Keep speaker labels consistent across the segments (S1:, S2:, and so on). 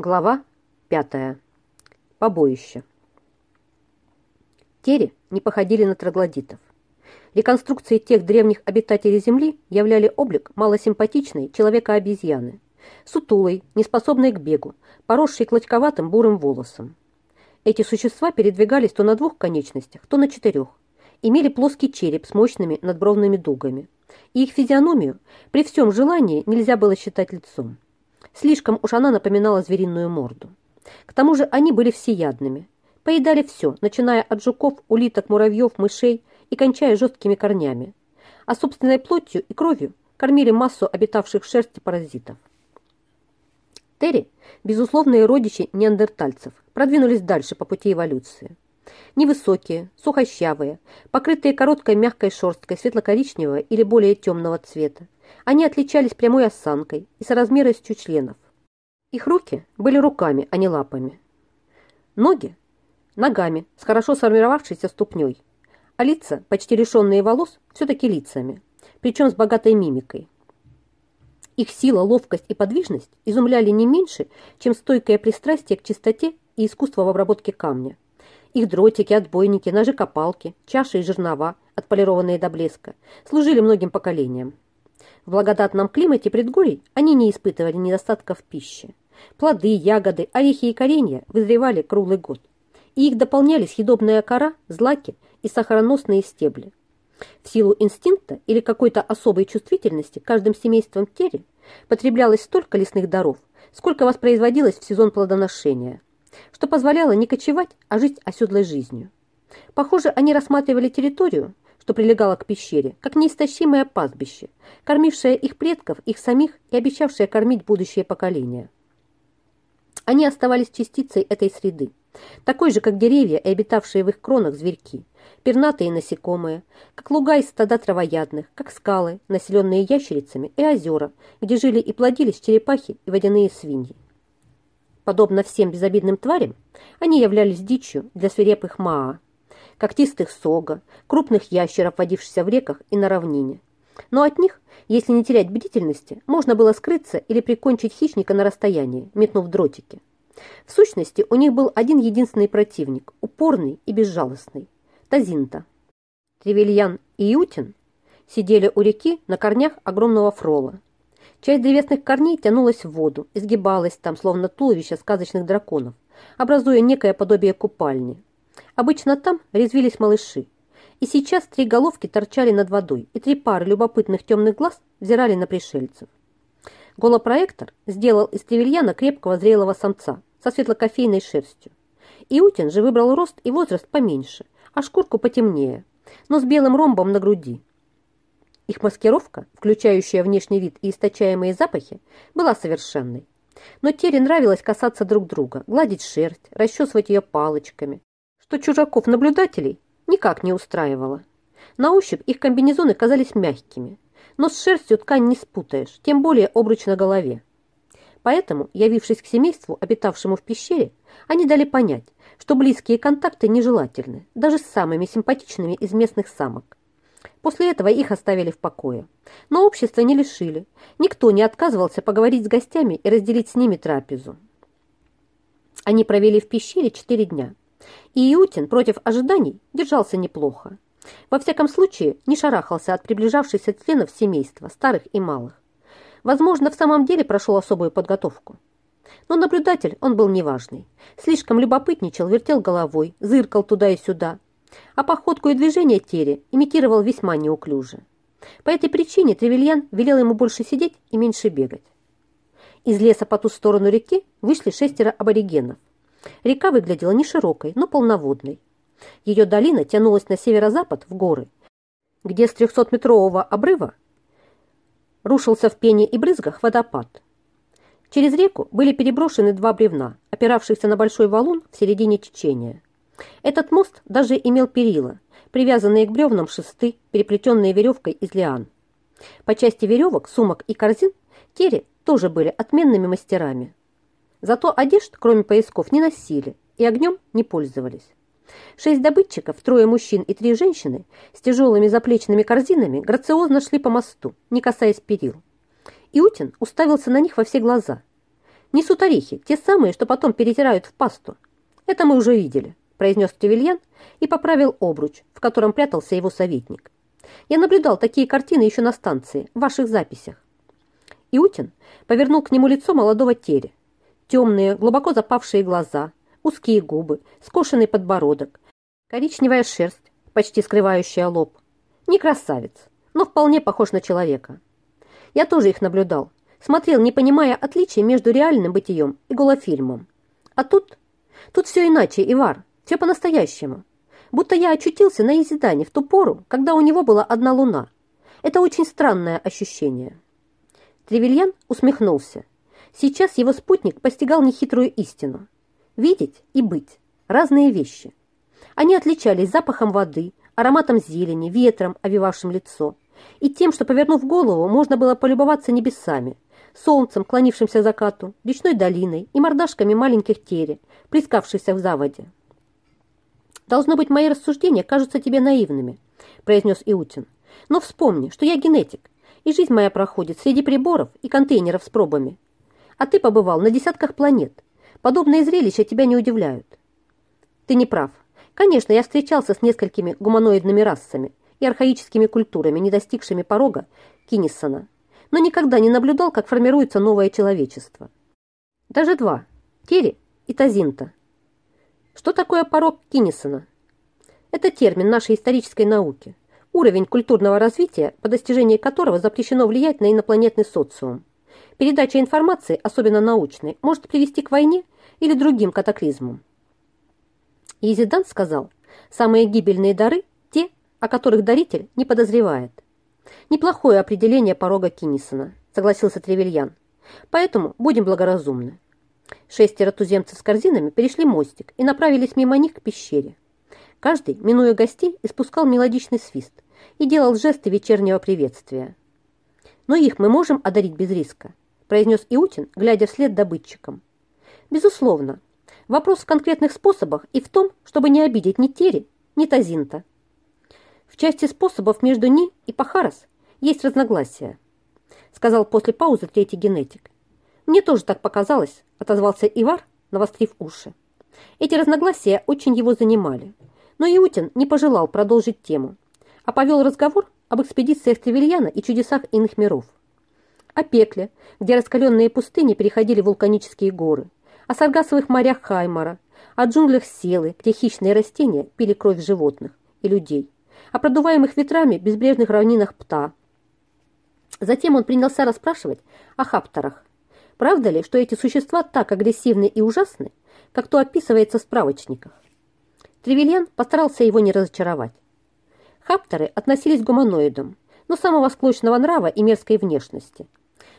S1: Глава пятая. Побоище. Тери не походили на троглодитов. Реконструкции тех древних обитателей Земли являли облик малосимпатичной человека-обезьяны, сутулой, неспособной к бегу, поросшей клочковатым бурым волосом. Эти существа передвигались то на двух конечностях, то на четырех, имели плоский череп с мощными надбровными дугами, и их физиономию при всем желании нельзя было считать лицом. Слишком уж она напоминала звериную морду. К тому же они были всеядными. Поедали все, начиная от жуков, улиток, муравьев, мышей и кончая жесткими корнями. А собственной плотью и кровью кормили массу обитавших в шерсти паразитов. Терри, безусловные родичи неандертальцев, продвинулись дальше по пути эволюции. Невысокие, сухощавые, покрытые короткой мягкой шерсткой светло-коричневого или более темного цвета, они отличались прямой осанкой и соразмерностью членов. Их руки были руками, а не лапами. Ноги – ногами с хорошо сформировавшейся ступней, а лица, почти лишенные волос, все-таки лицами, причем с богатой мимикой. Их сила, ловкость и подвижность изумляли не меньше, чем стойкое пристрастие к чистоте и искусство в обработке камня. Их дротики, отбойники, ножи-копалки, чаши и жернова, отполированные до блеска, служили многим поколениям. В благодатном климате предгорий они не испытывали недостатков пищи. Плоды, ягоды, орехи и коренья вызревали круглый год. И их дополняли съедобная кора, злаки и сахароносные стебли. В силу инстинкта или какой-то особой чувствительности каждым семейством тери потреблялось столько лесных даров, сколько воспроизводилось в сезон плодоношения, что позволяло не кочевать, а жить оседлой жизнью. Похоже, они рассматривали территорию, что прилегало к пещере, как неистощимое пастбище, кормившее их предков, их самих и обещавшее кормить будущее поколения. Они оставались частицей этой среды, такой же, как деревья и обитавшие в их кронах зверьки, пернатые насекомые, как луга из стада травоядных, как скалы, населенные ящерицами, и озера, где жили и плодились черепахи и водяные свиньи. Подобно всем безобидным тварям, они являлись дичью для свирепых Маа, когтистых сога, крупных ящеров, водившихся в реках и на равнине. Но от них, если не терять бдительности, можно было скрыться или прикончить хищника на расстоянии, метнув дротики. В сущности, у них был один единственный противник, упорный и безжалостный – Тазинта. Тревельян и Ютин сидели у реки на корнях огромного фрола. Часть древесных корней тянулась в воду, изгибалась там, словно туловище сказочных драконов, образуя некое подобие купальни. Обычно там резвились малыши. И сейчас три головки торчали над водой, и три пары любопытных темных глаз взирали на пришельцев. Голопроектор сделал из тревельяна крепкого зрелого самца со светло-кофейной шерстью. Иутин же выбрал рост и возраст поменьше, а шкурку потемнее, но с белым ромбом на груди. Их маскировка, включающая внешний вид и источаемые запахи, была совершенной. Но Тере нравилось касаться друг друга, гладить шерсть, расчесывать ее палочками, что чужаков-наблюдателей никак не устраивало. На ощупь их комбинезоны казались мягкими, но с шерстью ткань не спутаешь, тем более обруч на голове. Поэтому, явившись к семейству, обитавшему в пещере, они дали понять, что близкие контакты нежелательны, даже с самыми симпатичными из местных самок. После этого их оставили в покое. Но общество не лишили. Никто не отказывался поговорить с гостями и разделить с ними трапезу. Они провели в пещере четыре дня – и Иутин против ожиданий держался неплохо. Во всяком случае, не шарахался от приближавшихся членов семейства, старых и малых. Возможно, в самом деле прошел особую подготовку. Но наблюдатель он был неважный. Слишком любопытничал, вертел головой, зыркал туда и сюда. А походку и движение Терри имитировал весьма неуклюже. По этой причине Тревельян велел ему больше сидеть и меньше бегать. Из леса по ту сторону реки вышли шестеро аборигенов. Река выглядела не широкой, но полноводной. Ее долина тянулась на северо-запад в горы, где с 300-метрового обрыва рушился в пене и брызгах водопад. Через реку были переброшены два бревна, опиравшихся на большой валун в середине течения. Этот мост даже имел перила, привязанные к бревнам шесты, переплетенные веревкой из лиан. По части веревок, сумок и корзин Керри тоже были отменными мастерами. Зато одежд, кроме поясков, не носили и огнем не пользовались. Шесть добытчиков, трое мужчин и три женщины с тяжелыми заплечными корзинами грациозно шли по мосту, не касаясь перил. Иутин уставился на них во все глаза. Несут орехи, те самые, что потом перетирают в пасту. Это мы уже видели, произнес Тревельян и поправил обруч, в котором прятался его советник. Я наблюдал такие картины еще на станции, в ваших записях. Иутин повернул к нему лицо молодого Тере. Темные, глубоко запавшие глаза, узкие губы, скошенный подбородок, коричневая шерсть, почти скрывающая лоб. Не красавец, но вполне похож на человека. Я тоже их наблюдал, смотрел, не понимая отличия между реальным бытием и голофильмом. А тут... Тут все иначе, Ивар, все по-настоящему. Будто я очутился на Изидане в ту пору, когда у него была одна луна. Это очень странное ощущение. Тревельян усмехнулся. Сейчас его спутник постигал нехитрую истину. Видеть и быть – разные вещи. Они отличались запахом воды, ароматом зелени, ветром, овивавшим лицо, и тем, что, повернув голову, можно было полюбоваться небесами, солнцем, клонившимся закату, речной долиной и мордашками маленьких тери, плескавшихся в заводе. «Должно быть, мои рассуждения кажутся тебе наивными», – произнес Иутин. «Но вспомни, что я генетик, и жизнь моя проходит среди приборов и контейнеров с пробами. А ты побывал на десятках планет. Подобные зрелища тебя не удивляют». «Ты не прав. Конечно, я встречался с несколькими гуманоидными расами и архаическими культурами, не достигшими порога Киннисона, но никогда не наблюдал, как формируется новое человечество. Даже два – Тери и Тазинта – что такое порог Киннисона? Это термин нашей исторической науки, уровень культурного развития, по достижении которого запрещено влиять на инопланетный социум. Передача информации, особенно научной, может привести к войне или другим катаклизмам. Изидан сказал, самые гибельные дары – те, о которых даритель не подозревает. Неплохое определение порога Киннисона, согласился Тревельян. Поэтому будем благоразумны. Шестеро туземцев с корзинами перешли мостик и направились мимо них к пещере. Каждый, минуя гостей, испускал мелодичный свист и делал жесты вечернего приветствия. «Но их мы можем одарить без риска», произнес Иутин, глядя вслед добытчикам. «Безусловно. Вопрос в конкретных способах и в том, чтобы не обидеть ни Тери, ни Тазинта. В части способов между Ни и Пахарас есть разногласия», сказал после паузы третий генетик. «Мне тоже так показалось», – отозвался Ивар, навострив уши. Эти разногласия очень его занимали. Но Иутин не пожелал продолжить тему, а повел разговор об экспедициях Тревельяна и чудесах иных миров. О пекле, где раскаленные пустыни переходили в вулканические горы, о саргасовых морях Хаймара, о джунглях Селы, где хищные растения пили кровь животных и людей, о продуваемых ветрами безбрежных равнинах Пта. Затем он принялся расспрашивать о хапторах, Правда ли, что эти существа так агрессивны и ужасны, как то описывается в справочниках? Тревельян постарался его не разочаровать. Хаптеры относились к гуманоидам, но самого склочного нрава и мерзкой внешности.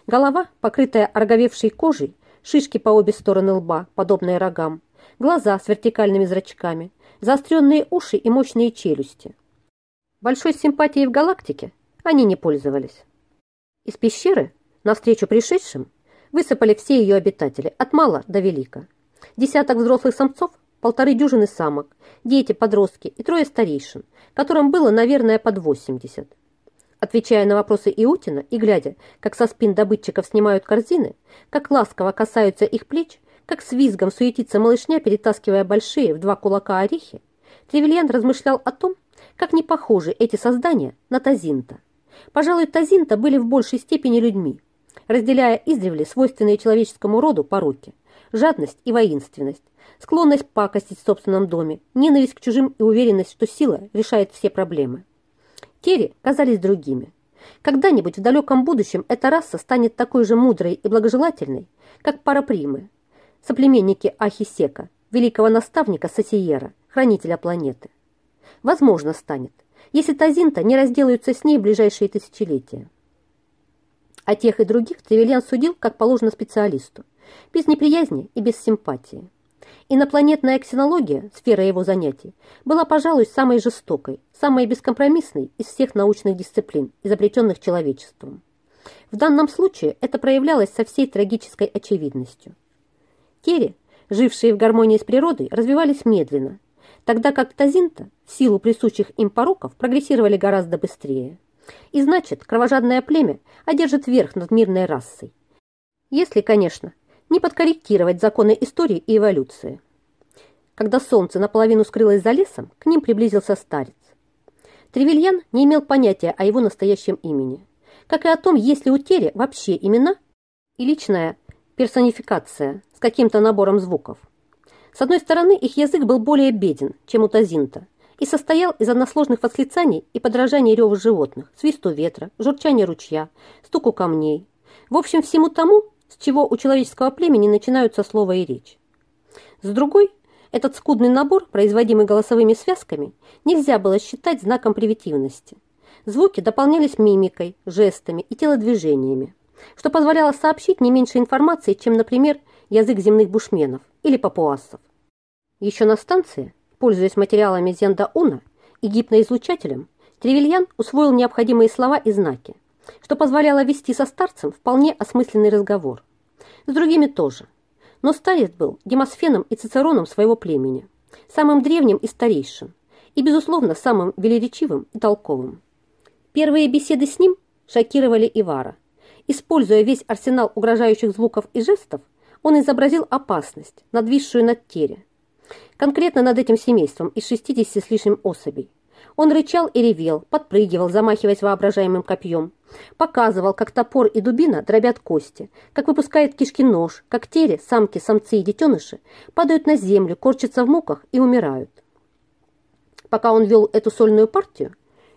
S1: Голова, покрытая ороговевшей кожей, шишки по обе стороны лба, подобные рогам, глаза с вертикальными зрачками, заостренные уши и мощные челюсти. Большой симпатией в галактике они не пользовались. Из пещеры, навстречу пришедшим, высыпали все ее обитатели, от мала до велика. Десяток взрослых самцов, полторы дюжины самок, дети, подростки и трое старейшин, которым было, наверное, под 80. Отвечая на вопросы Иутина и глядя, как со спин добытчиков снимают корзины, как ласково касаются их плеч, как с визгом суетится малышня, перетаскивая большие в два кулака орехи, Тревельян размышлял о том, как не похожи эти создания на Тазинта. Пожалуй, Тазинта были в большей степени людьми, разделяя издревле свойственные человеческому роду пороки – жадность и воинственность, склонность пакостить в собственном доме, ненависть к чужим и уверенность, что сила решает все проблемы. Тери казались другими. Когда-нибудь в далеком будущем эта раса станет такой же мудрой и благожелательной, как парапримы, соплеменники Ахисека, великого наставника Сосиера, хранителя планеты. Возможно, станет, если Тазинта не разделаются с ней в ближайшие тысячелетия. А тех и других Тревельян судил, как положено специалисту, без неприязни и без симпатии. Инопланетная ксенология, сфера его занятий, была, пожалуй, самой жестокой, самой бескомпромиссной из всех научных дисциплин, изобретенных человечеством. В данном случае это проявлялось со всей трагической очевидностью. Тери, жившие в гармонии с природой, развивались медленно, тогда как Тазинта, в силу присущих им пороков, прогрессировали гораздо быстрее. И значит, кровожадное племя одержит верх над мирной расой. Если, конечно, ни подкорректировать законы истории и эволюции. Когда солнце наполовину скрылось за лесом, к ним приблизился старец. Тревельян не имел понятия о его настоящем имени, как и о том, есть ли у Терри вообще имена и личная персонификация с каким-то набором звуков. С одной стороны, их язык был более беден, чем у Тазинта, и состоял из односложных восклицаний и подражаний реву животных, свисту ветра, журчания ручья, стуку камней. В общем, всему тому, с чего у человеческого племени начинаются слова и речь. С другой, этот скудный набор, производимый голосовыми связками, нельзя было считать знаком привитивности. Звуки дополнялись мимикой, жестами и телодвижениями, что позволяло сообщить не меньше информации, чем, например, язык земных бушменов или папуасов. Еще на станции, пользуясь материалами Зенда-Уна и гипноизлучателем, Тревельян усвоил необходимые слова и знаки, что позволяло вести со старцем вполне осмысленный разговор. С другими тоже. Но старец был демосфеном и цицероном своего племени, самым древним и старейшим, и, безусловно, самым велеречивым и толковым. Первые беседы с ним шокировали Ивара. Используя весь арсенал угрожающих звуков и жестов, он изобразил опасность, надвисшую над Тере. Конкретно над этим семейством из 60 с лишним особей. Он рычал и ревел, подпрыгивал, замахиваясь воображаемым копьем. Показывал, как топор и дубина дробят кости, как выпускает кишки нож, как тере, самки, самцы и детеныши падают на землю, корчатся в муках и умирают. Пока он вел эту сольную партию,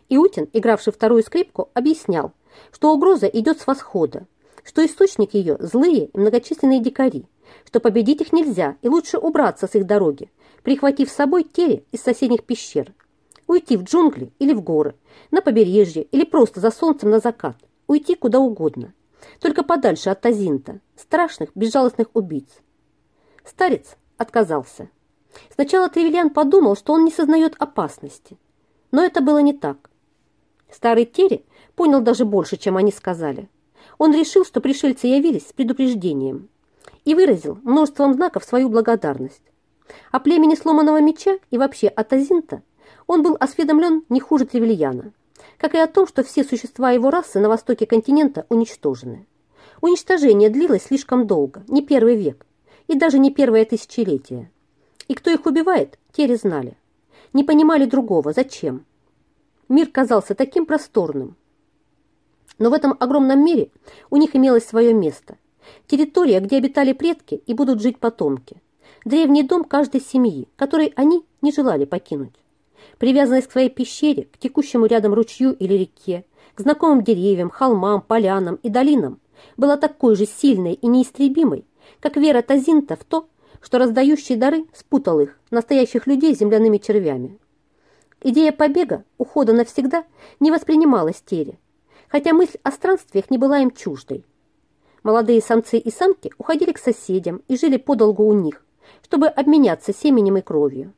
S1: Иутин, игравший вторую скрипку, объяснял, что угроза идет с восхода, что источник ее – злые и многочисленные дикари, что победить их нельзя и лучше убраться с их дороги, прихватив с собой тере из соседних пещер, уйти в джунгли или в горы, на побережье или просто за солнцем на закат, уйти куда угодно, только подальше от Тазинта, страшных, безжалостных убийц. Старец отказался. Сначала Тревельян подумал, что он не сознает опасности, но это было не так. Старый Терри понял даже больше, чем они сказали. Он решил, что пришельцы явились с предупреждением и выразил множеством знаков свою благодарность. О племени сломанного меча и вообще о Тазинта он был осведомлен не хуже Тревельяна, как и о том, что все существа его расы на востоке континента уничтожены. Уничтожение длилось слишком долго, не первый век, и даже не первое тысячелетие. И кто их убивает, те знали. Не понимали другого, зачем. Мир казался таким просторным. Но в этом огромном мире у них имелось свое место. Территория, где обитали предки и будут жить потомки. Древний дом каждой семьи, который они не желали покинуть привязанность к своей пещере, к текущему рядом ручью или реке, к знакомым деревьям, холмам, полянам и долинам, была такой же сильной и неистребимой, как вера Тазинта в то, что раздающий дары спутал их, настоящих людей, земляными червями. Идея побега, ухода навсегда, не воспринималась Тере, хотя мысль о странствиях не была им чуждой. Молодые самцы и самки уходили к соседям и жили подолгу у них, чтобы обменяться семенем и кровью.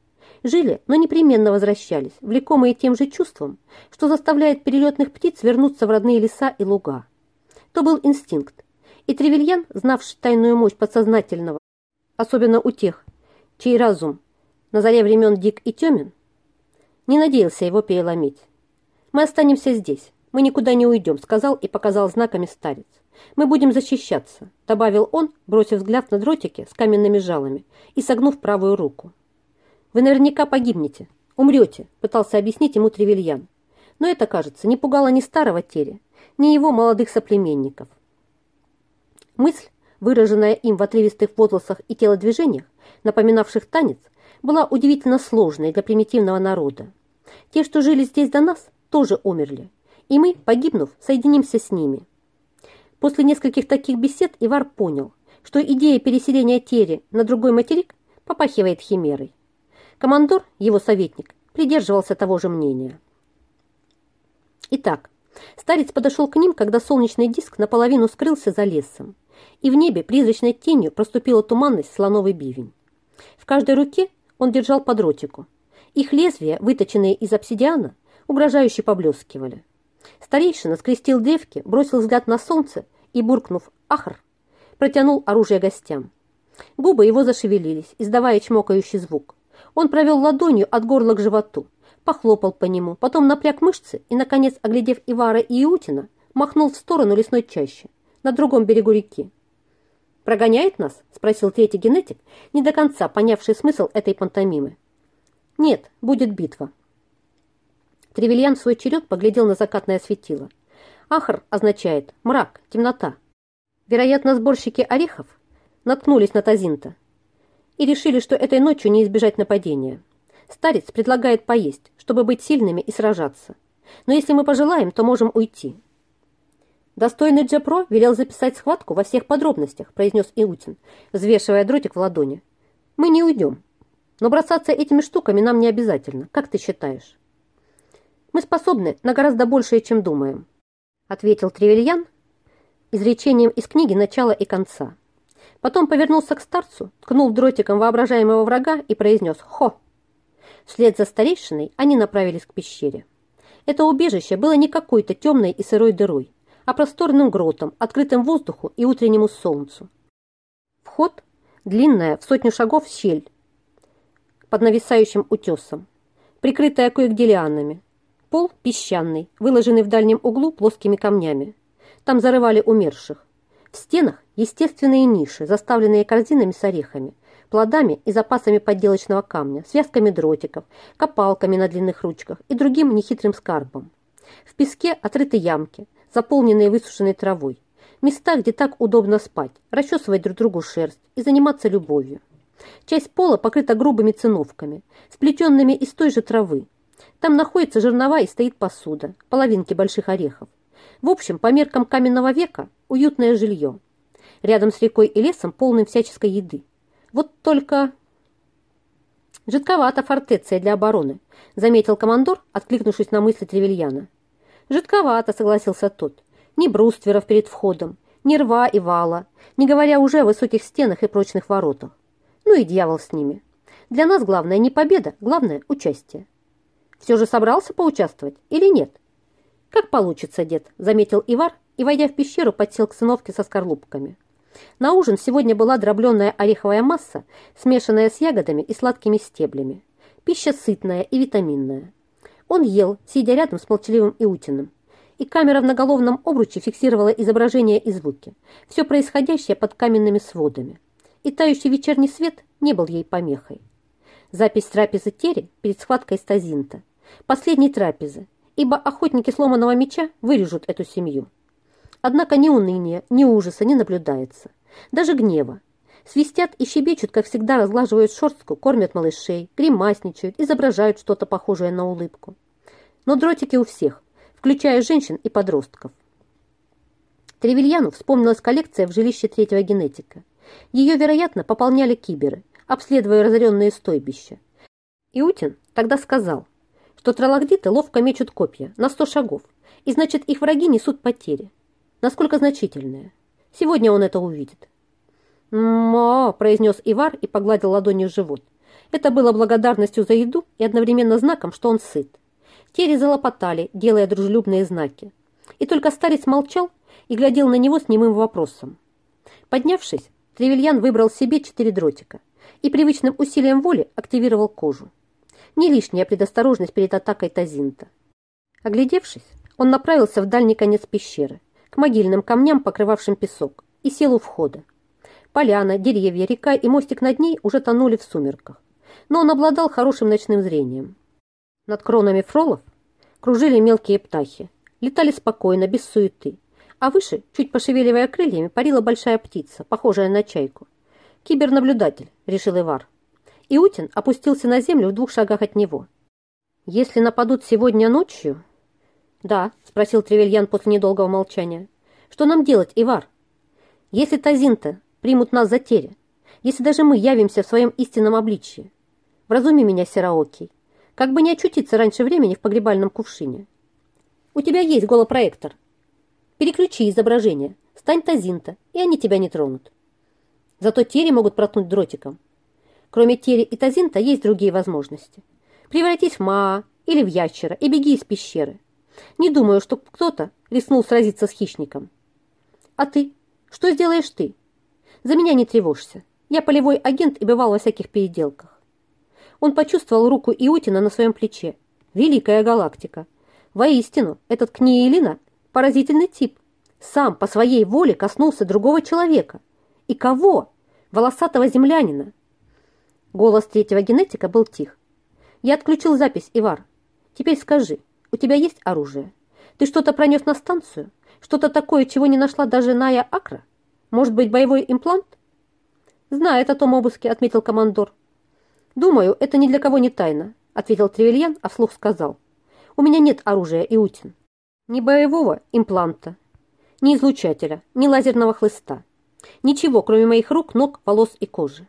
S1: Жили, но непременно возвращались, влекомые тем же чувством, что заставляет перелетных птиц вернуться в родные леса и луга. То был инстинкт, и Тревельян, знавший тайную мощь подсознательного, особенно у тех, чей разум на заре времен дик и темен, не надеялся его переломить. «Мы останемся здесь, мы никуда не уйдем», сказал и показал знаками старец. «Мы будем защищаться», добавил он, бросив взгляд на дротики с каменными жалами и согнув правую руку. Вы наверняка погибнете, умрете», – пытался объяснить ему Тревельян. Но это, кажется, не пугало ни старого Терри, ни его молодых соплеменников. Мысль, выраженная им в отрывистых возгласах и телодвижениях, напоминавших танец, была удивительно сложной для примитивного народа. Те, что жили здесь до нас, тоже умерли, и мы, погибнув, соединимся с ними. После нескольких таких бесед Ивар понял, что идея переселения Терри на другой материк попахивает химерой. Командор, его советник, придерживался того же мнения. Итак, старец подошел к ним, когда солнечный диск наполовину скрылся за лесом, и в небе призрачной тенью проступила туманность слоновый бивень. В каждой руке он держал по дротику. Их лезвия, выточенные из обсидиана, угрожающе поблескивали. Старейшина скрестил древки, бросил взгляд на солнце и, буркнув «Ахр!», протянул оружие гостям. Губы его зашевелились, издавая чмокающий звук. Он провел ладонью от горла к животу, похлопал по нему, потом напряг мышцы и, наконец, оглядев Ивара и Иутина, махнул в сторону лесной чащи, на другом берегу реки. «Прогоняет нас?» – спросил третий генетик, не до конца понявший смысл этой пантомимы. «Нет, будет битва». Тревельян в свой черед поглядел на закатное светило. «Ахр» означает «мрак», «темнота». Вероятно, сборщики орехов наткнулись на Тазинта и решили, что этой ночью не избежать нападения. Старец предлагает поесть, чтобы быть сильными и сражаться. Но если мы пожелаем, то можем уйти. Достойный Джепро велел записать схватку во всех подробностях, произнес Иутин, взвешивая дротик в ладони. Мы не уйдем. Но бросаться этими штуками нам не обязательно. Как ты считаешь? Мы способны на гораздо большее, чем думаем, ответил Тревельян изречением из книги начала и конца. Потом повернулся к старцу, ткнул дротиком воображаемого врага и произнес «Хо!». Вслед за старейшиной они направились к пещере. Это убежище было не какой-то темной и сырой дырой, а просторным гротом, открытым воздуху и утреннему солнцу. Вход – длинная, в сотню шагов щель под нависающим утесом, прикрытая кое-где лианами. Пол песчаный, выложенный в дальнем углу плоскими камнями. Там зарывали умерших. В стенах естественные ниши, заставленные корзинами с орехами, плодами и запасами подделочного камня, связками дротиков, копалками на длинных ручках и другим нехитрым скарбом. В песке отрыты ямки, заполненные высушенной травой. Места, где так удобно спать, расчесывать друг другу шерсть и заниматься любовью. Часть пола покрыта грубыми циновками, сплетенными из той же травы. Там находится жернова и стоит посуда, половинки больших орехов. В общем, по меркам каменного века, уютное жилье. Рядом с рекой и лесом полным всяческой еды. Вот только... Жидковато фортеция для обороны, заметил командор, откликнувшись на мысли Тревельяна. «Жидковато», — согласился тот. «Ни брустверов перед входом, ни рва и вала, не говоря уже о высоких стенах и прочных воротах. Ну и дьявол с ними. Для нас главное не победа, главное — участие». «Все же собрался поучаствовать или нет?» «Как получится, дед», — заметил Ивар и, войдя в пещеру, подсел к сыновке со скорлупками. На ужин сегодня была дробленная ореховая масса, смешанная с ягодами и сладкими стеблями. Пища сытная и витаминная. Он ел, сидя рядом с молчаливым Иутиным. И камера в наголовном обруче фиксировала изображения и звуки. Все происходящее под каменными сводами. И тающий вечерний свет не был ей помехой. Запись трапезы Тери перед схваткой Стазинта. Последней трапезы, ибо охотники сломанного меча вырежут эту семью. Однако ни уныния, ни ужаса не наблюдается. Даже гнева. Свистят и щебечут, как всегда, разглаживают шерстку, кормят малышей, гримасничают, изображают что-то похожее на улыбку. Но дротики у всех, включая женщин и подростков. Тревельяну вспомнилась коллекция в жилище третьего генетика. Ее, вероятно, пополняли киберы, обследуя разоренные стойбища. Иутин тогда сказал, что тралагдиты ловко мечут копья на сто шагов, и значит их враги несут потери. Насколько значительные. Сегодня он это увидит. «Мо!» – произнес Ивар и погладил ладонью живот. Это было благодарностью за еду и одновременно знаком, что он сыт. Тери залопотали, делая дружелюбные знаки. И только старец молчал и глядел на него с немым вопросом. Поднявшись, Тревельян выбрал себе четыре дротика и привычным усилием воли активировал кожу. Не лишняя предосторожность перед атакой Тазинта. Оглядевшись, он направился в дальний конец пещеры, к могильным камням, покрывавшим песок, и сел у входа. Поляна, деревья, река и мостик над ней уже тонули в сумерках. Но он обладал хорошим ночным зрением. Над кронами фролов кружили мелкие птахи. Летали спокойно, без суеты. А выше, чуть пошевеливая крыльями, парила большая птица, похожая на чайку. «Кибернаблюдатель», — решил Ивар. Иутин опустился на землю в двух шагах от него. «Если нападут сегодня ночью...» «Да», — спросил Тревельян после недолгого молчания. «Что нам делать, Ивар? Если Тазинта примут нас за тере, если даже мы явимся в своем истинном обличье. Вразуми меня, Сераокий, как бы не очутиться раньше времени в погребальном кувшине. У тебя есть голопроектор. Переключи изображение, стань тазинта, и они тебя не тронут. Зато тери могут проткнуть дротиком. Кроме тери и тазинта есть другие возможности. Превратись в Маа или в ящера и беги из пещеры. Не думаю, что кто-то рискнул сразиться с хищником. А ты? Что сделаешь ты? За меня не тревожься. Я полевой агент и бывал во всяких переделках. Он почувствовал руку Иутина на своем плече. Великая галактика. Воистину, этот Книелина – поразительный тип. Сам по своей воле коснулся другого человека. И кого? Волосатого землянина. Голос третьего генетика был тих. Я отключил запись, Ивар. Теперь скажи, у тебя есть оружие? Ты что-то пронес на станцию? Что-то такое, чего не нашла даже Ная Акра? Может быть, боевой имплант? Знает о том обыске, отметил командор. Думаю, это ни для кого не тайна, ответил Тревельян, а вслух сказал. У меня нет оружия, Иутин. Ни боевого импланта, ни излучателя, ни лазерного хлыста. Ничего, кроме моих рук, ног, волос и кожи.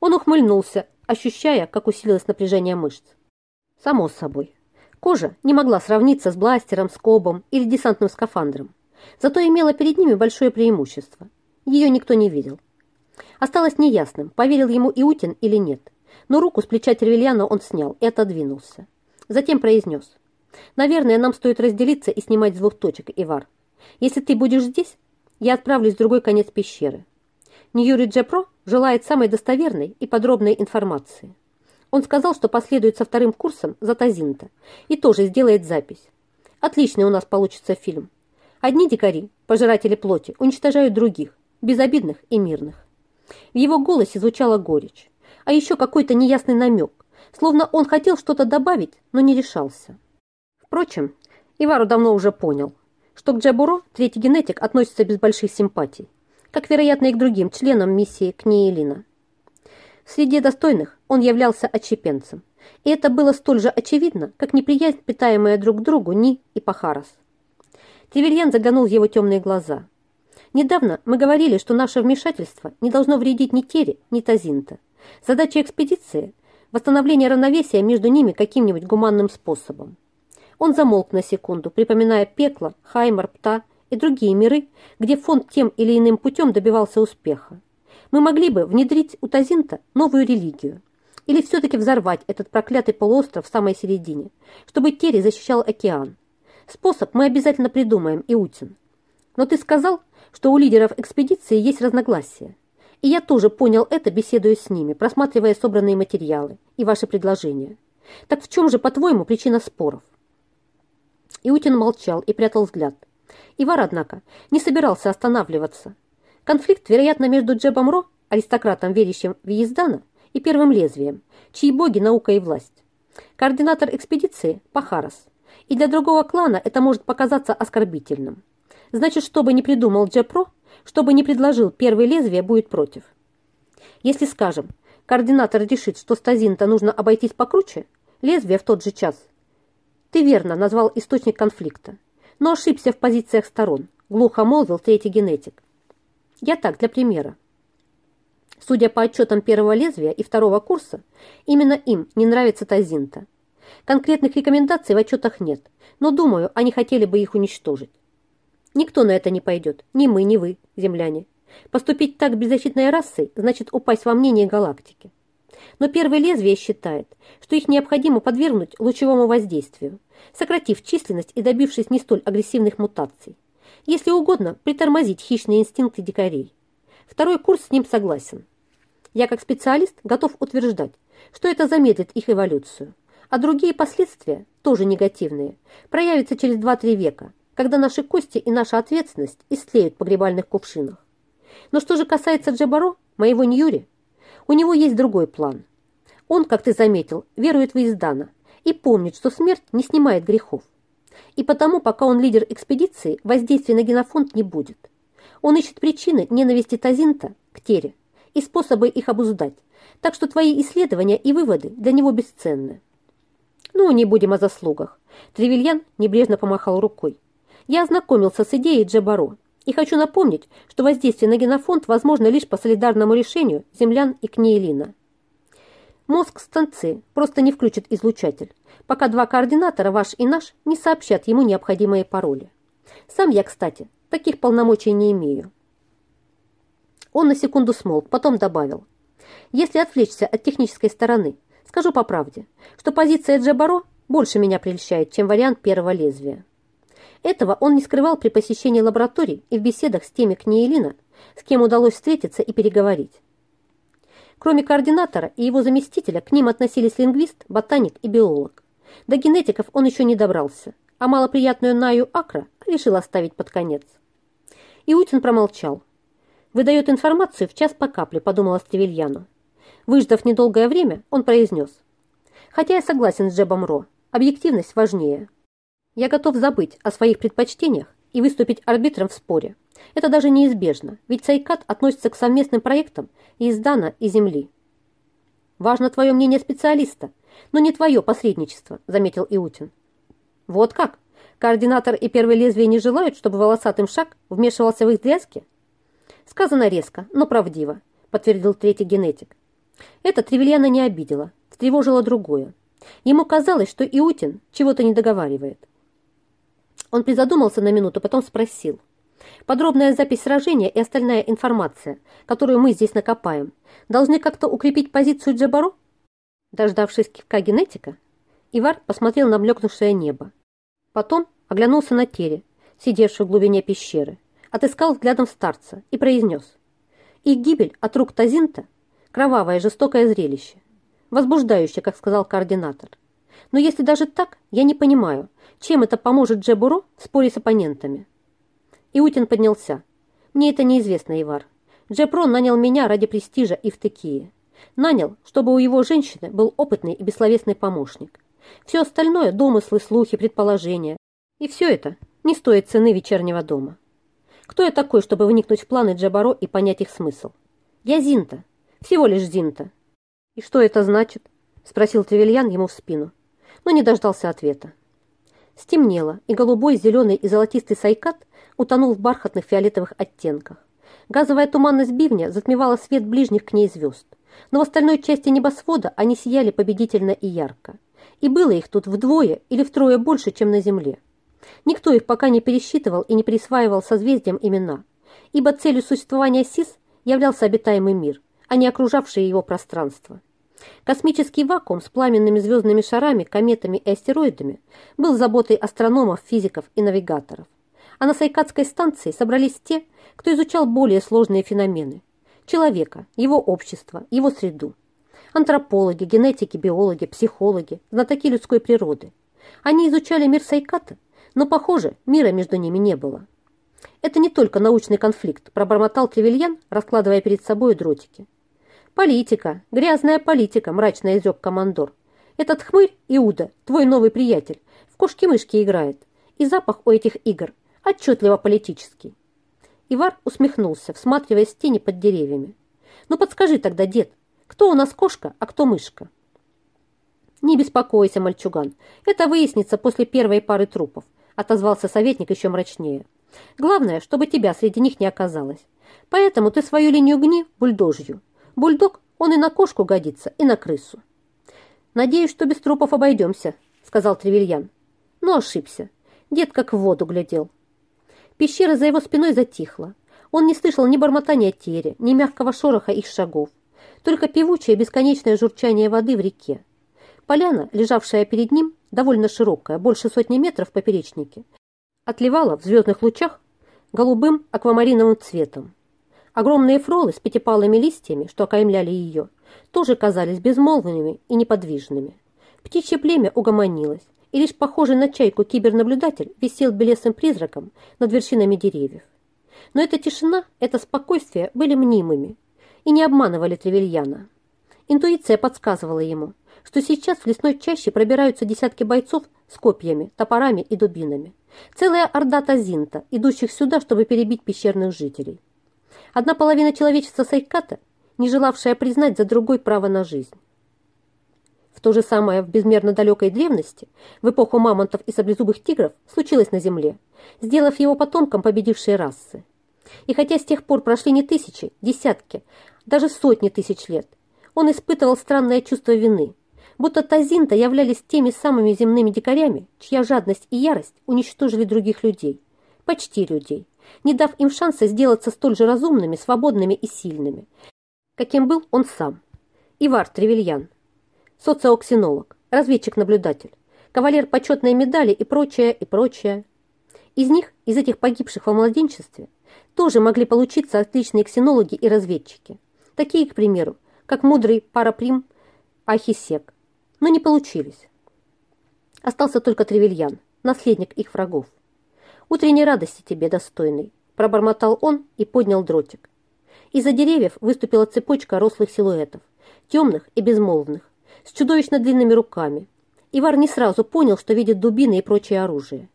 S1: Он ухмыльнулся, ощущая, как усилилось напряжение мышц. Само собой. Кожа не могла сравниться с бластером, скобом или десантным скафандром, зато имела перед ними большое преимущество. Ее никто не видел. Осталось неясным, поверил ему Иутин или нет, но руку с плеча Тервильяна он снял и отодвинулся. Затем произнес. «Наверное, нам стоит разделиться и снимать с двух точек, Ивар. Если ты будешь здесь, я отправлюсь в другой конец пещеры. Ньюри Джепро желает самой достоверной и подробной информации. Он сказал, что последует со вторым курсом за Тазинта и тоже сделает запись. Отличный у нас получится фильм. Одни дикари, пожиратели плоти, уничтожают других, безобидных и мирных. В его голосе звучала горечь, а еще какой-то неясный намек, словно он хотел что-то добавить, но не решался. Впрочем, Ивару давно уже понял – что к Джабуро третий генетик относится без больших симпатий, как, вероятно, и к другим членам миссии Книелина. Среди достойных он являлся отщепенцем, и это было столь же очевидно, как неприязнь, питаемая друг к другу Ни и Пахарас. Тивильян заглянул в его темные глаза. «Недавно мы говорили, что наше вмешательство не должно вредить ни Тере, ни Тазинта. Задача экспедиции – восстановление равновесия между ними каким-нибудь гуманным способом. Он замолк на секунду, припоминая пекло, Хаймар, Пта и другие миры, где фонд тем или иным путем добивался успеха. Мы могли бы внедрить у Тазинта новую религию. Или все-таки взорвать этот проклятый полуостров в самой середине, чтобы Терри защищал океан. Способ мы обязательно придумаем, Иутин. Но ты сказал, что у лидеров экспедиции есть разногласия. И я тоже понял это, беседуя с ними, просматривая собранные материалы и ваши предложения. Так в чем же, по-твоему, причина споров? Иутин молчал и прятал взгляд. Ивар, однако, не собирался останавливаться. Конфликт, вероятно, между Джебом Ро, аристократом, верящим в Ездана, и первым лезвием, чьи боги – наука и власть. Координатор экспедиции – Пахарас. И для другого клана это может показаться оскорбительным. Значит, что бы ни придумал Джеб Ро, что бы ни предложил первое лезвие, будет против. Если, скажем, координатор решит, что стазин-то нужно обойтись покруче, лезвие в тот же час – ты верно назвал источник конфликта, но ошибся в позициях сторон, глухо молвил третий генетик. Я так, для примера. Судя по отчетам первого лезвия и второго курса, именно им не нравится Тазинта. Конкретных рекомендаций в отчетах нет, но, думаю, они хотели бы их уничтожить. Никто на это не пойдет, ни мы, ни вы, земляне. Поступить так беззащитной расой значит упасть во мнение галактики. Но первое лезвие считает, что их необходимо подвергнуть лучевому воздействию, сократив численность и добившись не столь агрессивных мутаций. Если угодно, притормозить хищные инстинкты дикарей. Второй курс с ним согласен. Я как специалист готов утверждать, что это замедлит их эволюцию. А другие последствия, тоже негативные, проявятся через 2-3 века, когда наши кости и наша ответственность истлеют в погребальных кувшинах. Но что же касается Джабаро, моего Ньюри, у него есть другой план. Он, как ты заметил, верует в Издана и помнит, что смерть не снимает грехов. И потому, пока он лидер экспедиции, воздействия на генофонд не будет. Он ищет причины ненависти Тазинта к Тере и способы их обуздать, так что твои исследования и выводы для него бесценны. Ну, не будем о заслугах. Тревельян небрежно помахал рукой. Я ознакомился с идеей Джабаро и хочу напомнить, что воздействие на генофонд возможно лишь по солидарному решению землян и Кнеелина. Мозг станции просто не включит излучатель, пока два координатора, ваш и наш, не сообщат ему необходимые пароли. Сам я, кстати, таких полномочий не имею. Он на секунду смолк, потом добавил. Если отвлечься от технической стороны, скажу по правде, что позиция Джабаро больше меня прельщает, чем вариант первого лезвия. Этого он не скрывал при посещении лабораторий и в беседах с теми Книелина, с кем удалось встретиться и переговорить. Кроме координатора и его заместителя, к ним относились лингвист, ботаник и биолог. До генетиков он еще не добрался, а малоприятную Наю Акра решил оставить под конец. Иутин промолчал. Выдает информацию в час по капле, подумала Стревельяну. Выждав недолгое время, он произнес. Хотя я согласен с Джебом Ро, объективность важнее. Я готов забыть о своих предпочтениях и выступить арбитром в споре. Это даже неизбежно, ведь Сайкат относится к совместным проектам и из Дана, и Земли. «Важно твое мнение специалиста, но не твое посредничество», – заметил Иутин. «Вот как? Координатор и первый лезвие не желают, чтобы волосатым шаг вмешивался в их дрязки?» «Сказано резко, но правдиво», – подтвердил третий генетик. Это Тревельяна не обидело, встревожило другое. Ему казалось, что Иутин чего-то не договаривает. Он призадумался на минуту, потом спросил. Подробная запись сражения и остальная информация, которую мы здесь накопаем, должны как-то укрепить позицию Джабаро? Дождавшись кивка генетика, Ивар посмотрел на млекнувшее небо. Потом оглянулся на Тере, сидевшую в глубине пещеры, отыскал взглядом старца и произнес. Их гибель от рук Тазинта – кровавое жестокое зрелище. Возбуждающее, как сказал координатор. Но если даже так, я не понимаю, чем это поможет Джебуро в споре с оппонентами. Иутин поднялся. Мне это неизвестно, Ивар. Джебро нанял меня ради престижа и в Текии. Нанял, чтобы у его женщины был опытный и бессловесный помощник. Все остальное – домыслы, слухи, предположения. И все это не стоит цены вечернего дома. Кто я такой, чтобы вникнуть в планы Джабаро и понять их смысл? Я Зинта. Всего лишь Зинта. И что это значит? Спросил Тревельян ему в спину, но не дождался ответа. Стемнело, и голубой, зеленый и золотистый сайкат утонул в бархатных фиолетовых оттенках. Газовая туманность бивня затмевала свет ближних к ней звезд, но в остальной части небосвода они сияли победительно и ярко. И было их тут вдвое или втрое больше, чем на Земле. Никто их пока не пересчитывал и не присваивал созвездиям имена, ибо целью существования СИС являлся обитаемый мир, а не окружавшее его пространство. Космический вакуум с пламенными звездными шарами, кометами и астероидами был заботой астрономов, физиков и навигаторов. А на Сайкадской станции собрались те, кто изучал более сложные феномены – человека, его общество, его среду. Антропологи, генетики, биологи, психологи, знатоки людской природы. Они изучали мир Сайката, но, похоже, мира между ними не было. Это не только научный конфликт, пробормотал Тревельян, раскладывая перед собой дротики. «Политика, грязная политика», – мрачно изрек командор. «Этот хмырь, Иуда, твой новый приятель, в кошки-мышки играет, и запах у этих игр отчетливо политический». Ивар усмехнулся, всматриваясь в тени под деревьями. «Ну подскажи тогда, дед, кто у нас кошка, а кто мышка?» «Не беспокойся, мальчуган, это выяснится после первой пары трупов», отозвался советник еще мрачнее. «Главное, чтобы тебя среди них не оказалось. Поэтому ты свою линию гни бульдожью, Бульдог, он и на кошку годится, и на крысу. Надеюсь, что без трупов обойдемся, сказал Тревельян. Но ошибся. Дед как в воду глядел. Пещера за его спиной затихла. Он не слышал ни бормотания тери, ни мягкого шороха их шагов, только певучее бесконечное журчание воды в реке. Поляна, лежавшая перед ним, довольно широкая, больше сотни метров в поперечнике, отливала в звездных лучах голубым аквамариновым цветом. Огромные фролы с пятипалыми листьями, что окаймляли ее, тоже казались безмолвными и неподвижными. Птичье племя угомонилось, и лишь похожий на чайку кибернаблюдатель висел белесым призраком над вершинами деревьев. Но эта тишина, это спокойствие были мнимыми и не обманывали Тревельяна. Интуиция подсказывала ему, что сейчас в лесной чаще пробираются десятки бойцов с копьями, топорами и дубинами. Целая орда тазинта, идущих сюда, чтобы перебить пещерных жителей. Одна половина человечества Сайката, не желавшая признать за другой право на жизнь. В то же самое в безмерно далекой древности, в эпоху мамонтов и саблезубых тигров, случилось на Земле, сделав его потомком победившей расы. И хотя с тех пор прошли не тысячи, десятки, даже сотни тысяч лет, он испытывал странное чувство вины, будто Тазинта являлись теми самыми земными дикарями, чья жадность и ярость уничтожили других людей, почти людей, не дав им шанса сделаться столь же разумными, свободными и сильными, каким был он сам. Ивар Тревельян, социоксинолог, разведчик-наблюдатель, кавалер почетной медали и прочее, и прочее. Из них, из этих погибших во младенчестве, тоже могли получиться отличные ксенологи и разведчики, такие, к примеру, как мудрый параприм Ахисек, но не получились. Остался только Тревельян, наследник их врагов. Утренней радости тебе, достойный, пробормотал он и поднял дротик. Из-за деревьев выступила цепочка рослых силуэтов, темных и безмолвных, с чудовищно длинными руками. Ивар не сразу понял, что видит дубины и прочее оружие.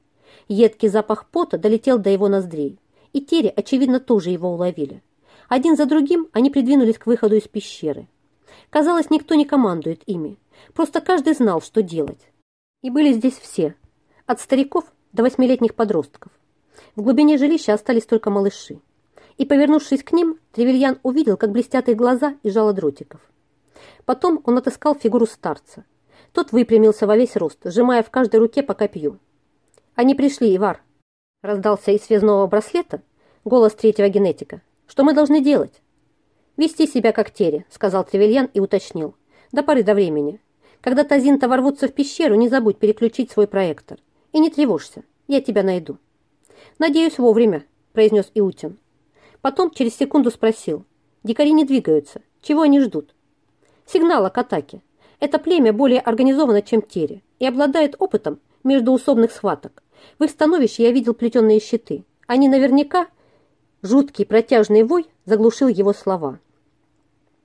S1: Едкий запах пота долетел до его ноздрей, и Терри, очевидно, тоже его уловили. Один за другим они придвинулись к выходу из пещеры. Казалось, никто не командует ими, просто каждый знал, что делать. И были здесь все, от стариков до восьмилетних подростков. В глубине жилища остались только малыши. И, повернувшись к ним, Тревельян увидел, как блестят их глаза и жало дротиков. Потом он отыскал фигуру старца. Тот выпрямился во весь рост, сжимая в каждой руке по копью. «Они пришли, Ивар!» Раздался из связного браслета голос третьего генетика. «Что мы должны делать?» «Вести себя как Тере», — сказал Тревельян и уточнил. «До поры до времени. Когда Тазинта ворвутся в пещеру, не забудь переключить свой проектор. И не тревожься, я тебя найду». «Надеюсь, вовремя», — произнес Иутин. Потом через секунду спросил. «Дикари не двигаются. Чего они ждут?» «Сигнала к атаке. Это племя более организовано, чем Тере, и обладает опытом междуусобных схваток. В их становище я видел плетеные щиты. Они наверняка...» Жуткий протяжный вой заглушил его слова.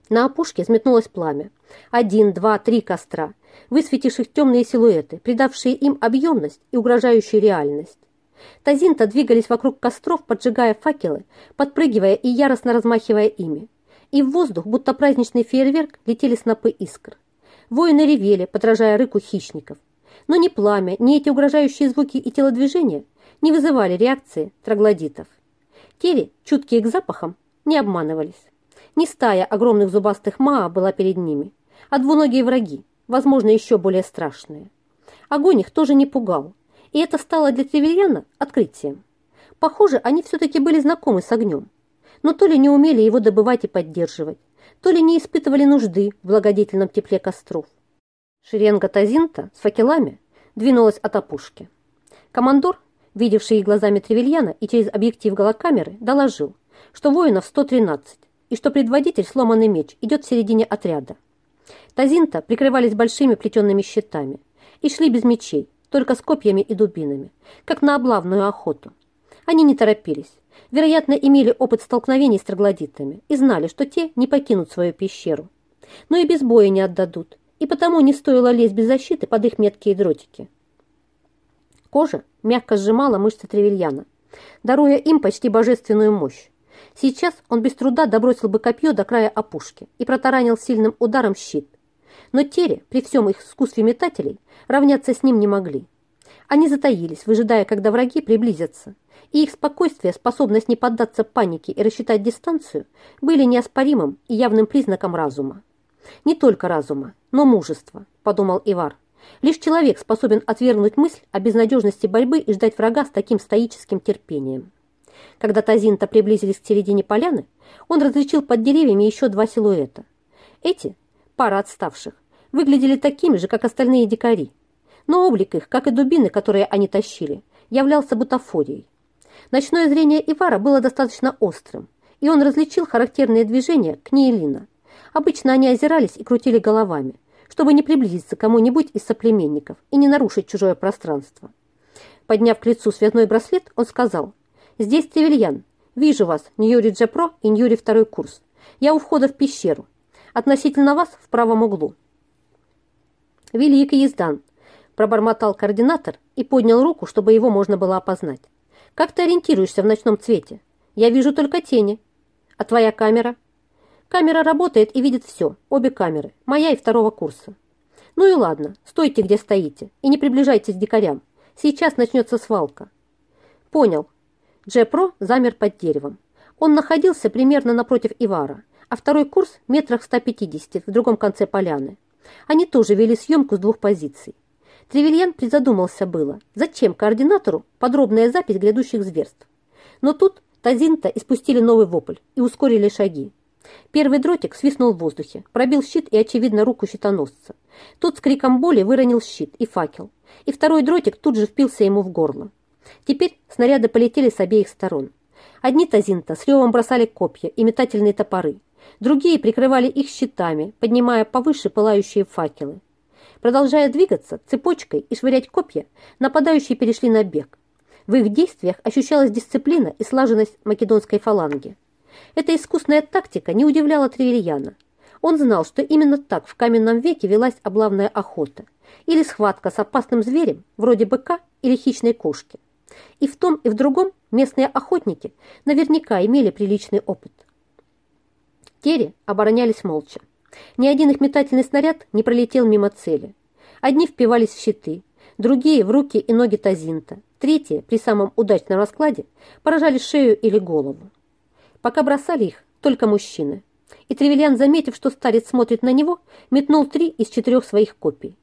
S1: На опушке взметнулось пламя. Один, два, три костра, высветивших темные силуэты, придавшие им объемность и угрожающую реальность. Тазинта двигались вокруг костров, поджигая факелы, подпрыгивая и яростно размахивая ими. И в воздух, будто праздничный фейерверк, летели снопы искр. Воины ревели, подражая рыку хищников. Но ни пламя, ни эти угрожающие звуки и телодвижения не вызывали реакции троглодитов. Тели, чуткие к запахам, не обманывались. Не стая огромных зубастых маа была перед ними, а двуногие враги, возможно, еще более страшные. Огонь их тоже не пугал, и это стало для Тревельяна открытием. Похоже, они все-таки были знакомы с огнем, но то ли не умели его добывать и поддерживать, то ли не испытывали нужды в благодетельном тепле костров. Шеренга Тазинта с факелами двинулась от опушки. Командор, видевший глазами Тревельяна и через объектив голокамеры, доложил, что воинов 113 и что предводитель сломанный меч идет в середине отряда. Тазинта прикрывались большими плетенными щитами и шли без мечей, только с копьями и дубинами, как на облавную охоту. Они не торопились. Вероятно, имели опыт столкновений с троглодитами и знали, что те не покинут свою пещеру. Но и без боя не отдадут, и потому не стоило лезть без защиты под их меткие дротики. Кожа мягко сжимала мышцы Тревельяна, даруя им почти божественную мощь. Сейчас он без труда добросил бы копье до края опушки и протаранил сильным ударом щит, но Тере, при всем их искусстве метателей, равняться с ним не могли. Они затаились, выжидая, когда враги приблизятся, и их спокойствие, способность не поддаться панике и рассчитать дистанцию были неоспоримым и явным признаком разума. Не только разума, но мужества, подумал Ивар. Лишь человек способен отвергнуть мысль о безнадежности борьбы и ждать врага с таким стоическим терпением. Когда Тазинта приблизились к середине поляны, он различил под деревьями еще два силуэта. Эти пара отставших, выглядели такими же, как остальные дикари. Но облик их, как и дубины, которые они тащили, являлся бутафорией. Ночное зрение Ивара было достаточно острым, и он различил характерные движения Книелина. Обычно они озирались и крутили головами, чтобы не приблизиться к кому-нибудь из соплеменников и не нарушить чужое пространство. Подняв к лицу связной браслет, он сказал, «Здесь Тревельян. Вижу вас, Ньюри Джепро и Ньюри второй курс. Я у входа в пещеру относительно вас в правом углу. Великий ездан, пробормотал координатор и поднял руку, чтобы его можно было опознать. Как ты ориентируешься в ночном цвете? Я вижу только тени. А твоя камера? Камера работает и видит все, обе камеры, моя и второго курса. Ну и ладно, стойте, где стоите, и не приближайтесь к дикарям. Сейчас начнется свалка. Понял. Джепро замер под деревом. Он находился примерно напротив Ивара, а второй курс метрах 150 в другом конце поляны. Они тоже вели съемку с двух позиций. Тревельян призадумался было, зачем координатору подробная запись грядущих зверств. Но тут Тазинта испустили новый вопль и ускорили шаги. Первый дротик свистнул в воздухе, пробил щит и, очевидно, руку щитоносца. Тот с криком боли выронил щит и факел, и второй дротик тут же впился ему в горло. Теперь снаряды полетели с обеих сторон. Одни Тазинта с ревом бросали копья и метательные топоры, Другие прикрывали их щитами, поднимая повыше пылающие факелы. Продолжая двигаться цепочкой и швырять копья, нападающие перешли на бег. В их действиях ощущалась дисциплина и слаженность македонской фаланги. Эта искусная тактика не удивляла Тревельяна. Он знал, что именно так в каменном веке велась облавная охота или схватка с опасным зверем, вроде быка или хищной кошки. И в том, и в другом местные охотники наверняка имели приличный опыт. Тери оборонялись молча. Ни один их метательный снаряд не пролетел мимо цели. Одни впивались в щиты, другие в руки и ноги Тазинта, третьи, при самом удачном раскладе, поражали шею или голову. Пока бросали их только мужчины. И Тревельян, заметив, что старец смотрит на него, метнул три из четырех своих копий.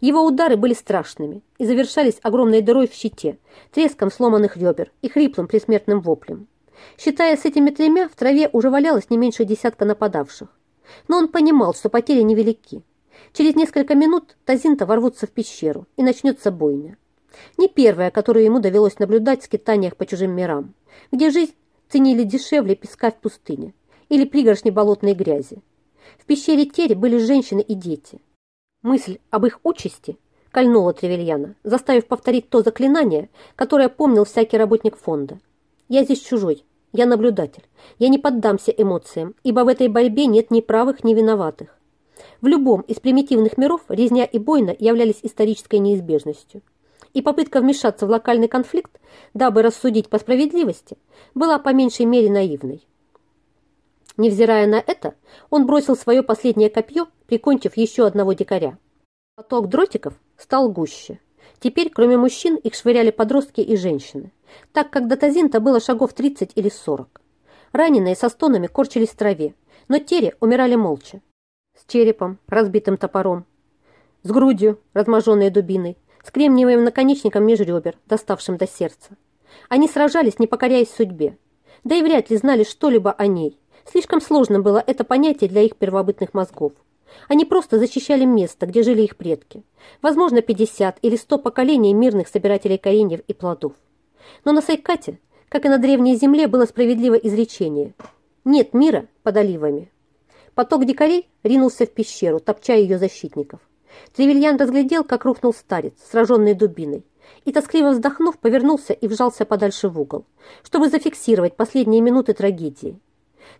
S1: Его удары были страшными и завершались огромной дырой в щите, треском сломанных ребер и хриплым присмертным воплем. Считая с этими тремя, в траве уже валялось не меньше десятка нападавших. Но он понимал, что потери невелики. Через несколько минут Тазинта ворвутся в пещеру, и начнется бойня. Не первая, которую ему довелось наблюдать в скитаниях по чужим мирам, где жизнь ценили дешевле песка в пустыне или пригоршни болотной грязи. В пещере Тери были женщины и дети. Мысль об их участи кольнула Тревельяна, заставив повторить то заклинание, которое помнил всякий работник фонда. «Я здесь чужой, я наблюдатель. Я не поддамся эмоциям, ибо в этой борьбе нет ни правых, ни виноватых. В любом из примитивных миров резня и бойна являлись исторической неизбежностью. И попытка вмешаться в локальный конфликт, дабы рассудить по справедливости, была по меньшей мере наивной. Невзирая на это, он бросил свое последнее копье, прикончив еще одного дикаря. Поток дротиков стал гуще. Теперь, кроме мужчин, их швыряли подростки и женщины, так как до Тазинта было шагов 30 или 40. Раненые со стонами корчились в траве, но тери умирали молча. С черепом, разбитым топором, с грудью, разможенной дубиной, с кремниевым наконечником меж ребер, доставшим до сердца. Они сражались, не покоряясь судьбе, да и вряд ли знали что-либо о ней. Слишком сложно было это понятие для их первобытных мозгов. Они просто защищали место, где жили их предки. Возможно, 50 или 100 поколений мирных собирателей кореньев и плодов. Но на Сайкате, как и на древней земле, было справедливое изречение «Нет мира под оливами». Поток дикарей ринулся в пещеру, топча ее защитников. Тревельян разглядел, как рухнул старец, сраженный дубиной, и, тоскливо вздохнув, повернулся и вжался подальше в угол, чтобы зафиксировать последние минуты трагедии.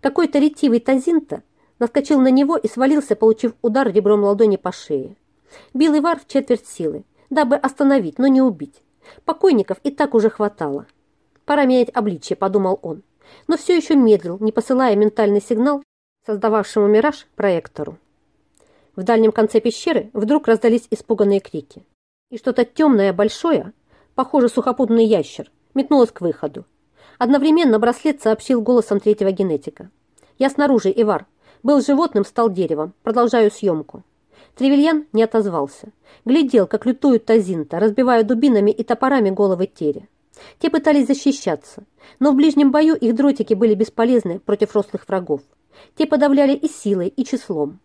S1: Какой-то ретивый Тазинта наскочил на него и свалился, получив удар ребром ладони по шее. Бил Ивар в четверть силы, дабы остановить, но не убить. Покойников и так уже хватало. Пора менять обличье, подумал он, но все еще медлил, не посылая ментальный сигнал создававшему мираж проектору. В дальнем конце пещеры вдруг раздались испуганные крики. И что-то темное, большое, похоже, сухопутный ящер, метнулось к выходу. Одновременно браслет сообщил голосом третьего генетика. «Я снаружи, Ивар. Был животным, стал деревом. Продолжаю съемку». Тревельян не отозвался. Глядел, как лютуют тазинта, разбивая дубинами и топорами головы Тере. Те пытались защищаться, но в ближнем бою их дротики были бесполезны против рослых врагов. Те подавляли и силой, и числом.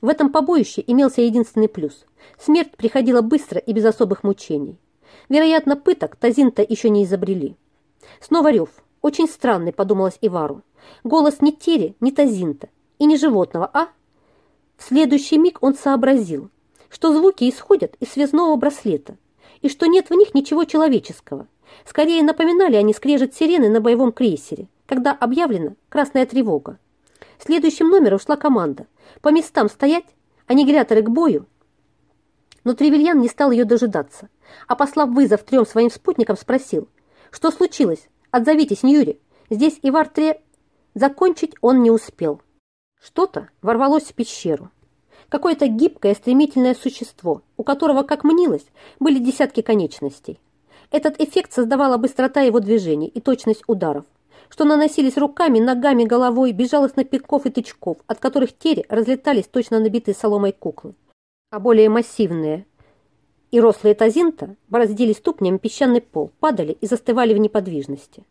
S1: В этом побоище имелся единственный плюс. Смерть приходила быстро и без особых мучений. Вероятно, пыток Тазинта еще не изобрели. Снова рев. Очень странный, подумалось Ивару. Голос не Тери, не Тазинта и не животного, а... В следующий миг он сообразил, что звуки исходят из связного браслета и что нет в них ничего человеческого. Скорее напоминали они скрежет сирены на боевом крейсере, когда объявлена красная тревога. Следующим номером шла команда. По местам стоять, аннигиляторы к бою. Но Тревельян не стал ее дожидаться, а послав вызов трем своим спутникам, спросил, что случилось? Отзовитесь, Ньюри. Здесь Ивар Тре... Закончить он не успел. Что-то ворвалось в пещеру. Какое-то гибкое, стремительное существо, у которого, как мнилось, были десятки конечностей. Этот эффект создавала быстрота его движений и точность ударов что наносились руками, ногами, головой, безжалостно пинков и тычков, от которых тери разлетались точно набитые соломой куклы. А более массивные и рослые тазинта бороздили ступнями песчаный пол, падали и застывали в неподвижности.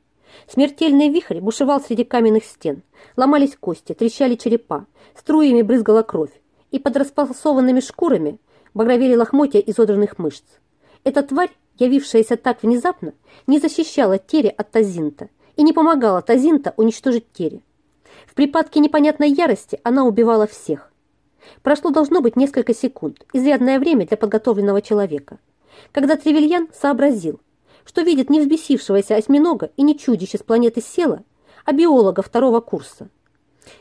S1: Смертельный вихрь бушевал среди каменных стен, ломались кости, трещали черепа, струями брызгала кровь, и под располосованными шкурами багровели лохмотья изодранных мышц. Эта тварь, явившаяся так внезапно, не защищала Тере от Тазинта, и не помогала Тазинта уничтожить Керри. В припадке непонятной ярости она убивала всех. Прошло должно быть несколько секунд, изрядное время для подготовленного человека, когда Тревельян сообразил, что видит не взбесившегося осьминога и не чудище с планеты Села, а биолога второго курса.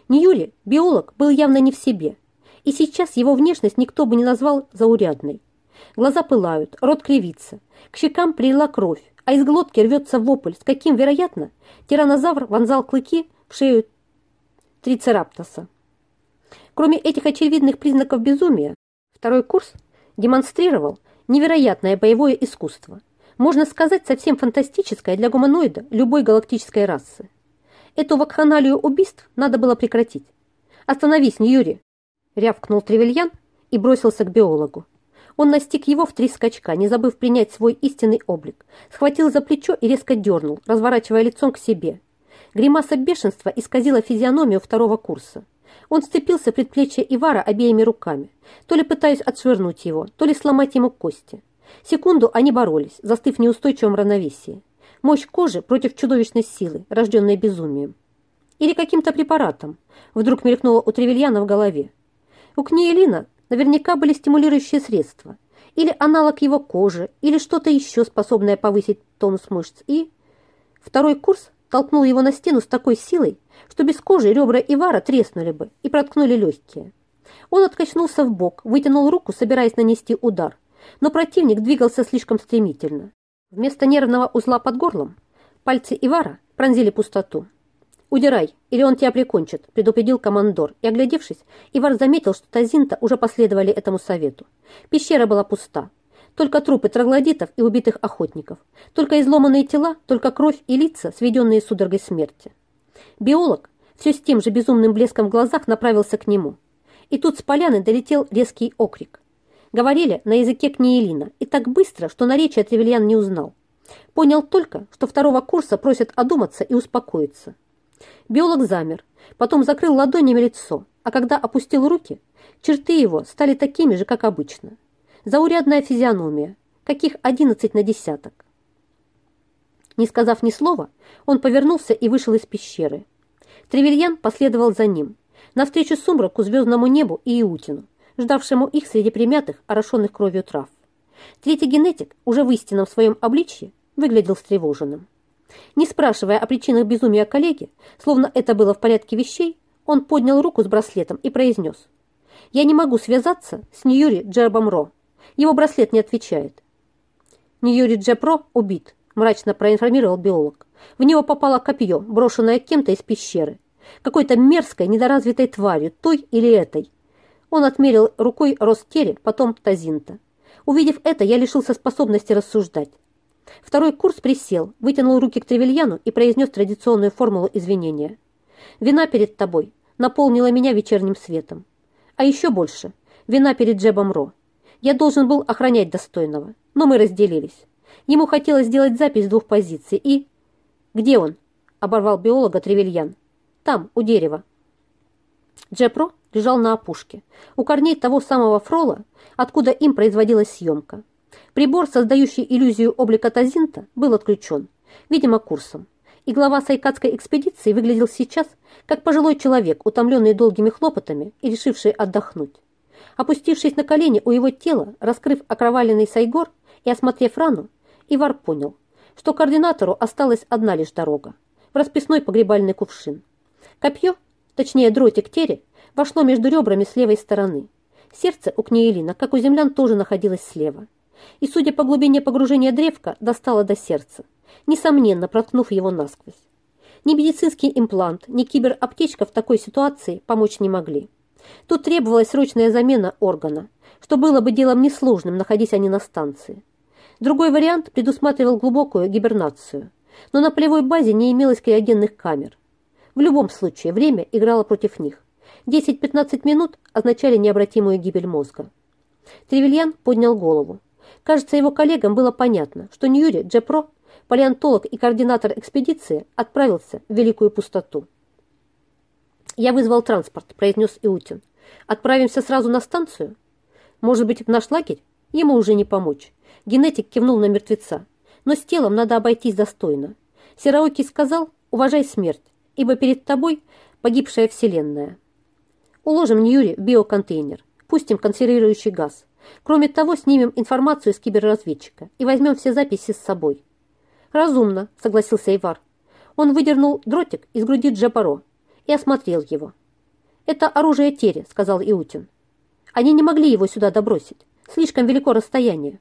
S1: Ньюри, биолог, был явно не в себе, и сейчас его внешность никто бы не назвал заурядной. Глаза пылают, рот кривится, к щекам прилила кровь, а из глотки рвется вопль, с каким, вероятно, тиранозавр вонзал клыки в шею трицераптоса. Кроме этих очевидных признаков безумия, второй курс демонстрировал невероятное боевое искусство, можно сказать, совсем фантастическое для гуманоида любой галактической расы. Эту вакханалию убийств надо было прекратить. «Остановись, Ньюри!» – рявкнул Тревельян и бросился к биологу. Он настиг его в три скачка, не забыв принять свой истинный облик, схватил за плечо и резко дернул, разворачивая лицом к себе. Гримаса бешенства исказила физиономию второго курса. Он сцепился предплечье Ивара обеими руками, то ли пытаясь отшвырнуть его, то ли сломать ему кости. Секунду они боролись, застыв в неустойчивом равновесии. Мощь кожи против чудовищной силы, рожденной безумием. Или каким-то препаратом, вдруг мелькнуло у Тревельяна в голове. У Книелина наверняка были стимулирующие средства, или аналог его кожи, или что-то еще способное повысить тонус мышц. И второй курс толкнул его на стену с такой силой, что без кожи ребра Ивара треснули бы и проткнули легкие. Он откачнулся в бок, вытянул руку, собираясь нанести удар, но противник двигался слишком стремительно. Вместо нервного узла под горлом пальцы Ивара пронзили пустоту. «Удирай, или он тебя прикончит», – предупредил командор, и, оглядевшись, Ивар заметил, что Тазинта уже последовали этому совету. Пещера была пуста. Только трупы троглодитов и убитых охотников. Только изломанные тела, только кровь и лица, сведенные судорогой смерти. Биолог все с тем же безумным блеском в глазах направился к нему. И тут с поляны долетел резкий окрик. Говорили на языке Книелина, и так быстро, что наречие Тревельян не узнал. Понял только, что второго курса просят одуматься и успокоиться. Биолог замер, потом закрыл ладонями лицо, а когда опустил руки, черты его стали такими же, как обычно – заурядная физиономия, каких одиннадцать на десяток. Не сказав ни слова, он повернулся и вышел из пещеры. Тревельян последовал за ним, навстречу сумраку, звездному небу и Иутину, ждавшему их среди примятых, орошенных кровью трав. Третий генетик, уже в истинном своем обличье, выглядел встревоженным. Не спрашивая о причинах безумия коллеги, словно это было в порядке вещей, он поднял руку с браслетом и произнес «Я не могу связаться с Ньюри Джербом Ро». Его браслет не отвечает. Ньюри Джепро убит, мрачно проинформировал биолог. В него попало копье, брошенное кем-то из пещеры. Какой-то мерзкой, недоразвитой тварью, той или этой. Он отмерил рукой рост Терри, потом Тазинта. Увидев это, я лишился способности рассуждать. Второй курс присел, вытянул руки к Тревельяну и произнес традиционную формулу извинения. «Вина перед тобой наполнила меня вечерним светом. А еще больше – вина перед Джебом Ро. Я должен был охранять достойного, но мы разделились. Ему хотелось сделать запись двух позиций и... «Где он?» – оборвал биолога Тревельян. «Там, у дерева». Джепро лежал на опушке, у корней того самого фрола, откуда им производилась съемка. Прибор, создающий иллюзию облика Тазинта, был отключен, видимо, курсом. И глава сайкадской экспедиции выглядел сейчас как пожилой человек, утомленный долгими хлопотами и решивший отдохнуть. Опустившись на колени у его тела, раскрыв окроваленный сайгор и осмотрев рану, Ивар понял, что координатору осталась одна лишь дорога – в расписной погребальный кувшин. Копье, точнее дротик Тере, вошло между ребрами с левой стороны. Сердце у Кнеелина, как у землян, тоже находилось слева. И, судя по глубине погружения древка, достало до сердца, несомненно проткнув его насквозь. Ни медицинский имплант, ни кибераптечка в такой ситуации помочь не могли. Тут требовалась срочная замена органа, что было бы делом несложным, находясь они на станции. Другой вариант предусматривал глубокую гибернацию, но на полевой базе не имелось криогенных камер. В любом случае, время играло против них. 10-15 минут означали необратимую гибель мозга. Тревельян поднял голову. Кажется, его коллегам было понятно, что Ньюри Джепро, палеонтолог и координатор экспедиции, отправился в Великую пустоту. «Я вызвал транспорт», – произнес Иутин. «Отправимся сразу на станцию? Может быть, в наш лагерь? Ему уже не помочь». Генетик кивнул на мертвеца. «Но с телом надо обойтись достойно. Сераоки сказал, уважай смерть, ибо перед тобой погибшая вселенная. Уложим Ньюри в биоконтейнер, пустим консервирующий газ. Кроме того, снимем информацию с киберразведчика и возьмем все записи с собой». «Разумно», – согласился Ивар. Он выдернул дротик из груди Джапаро и осмотрел его. «Это оружие Тере», — сказал Иутин. «Они не могли его сюда добросить. Слишком велико расстояние».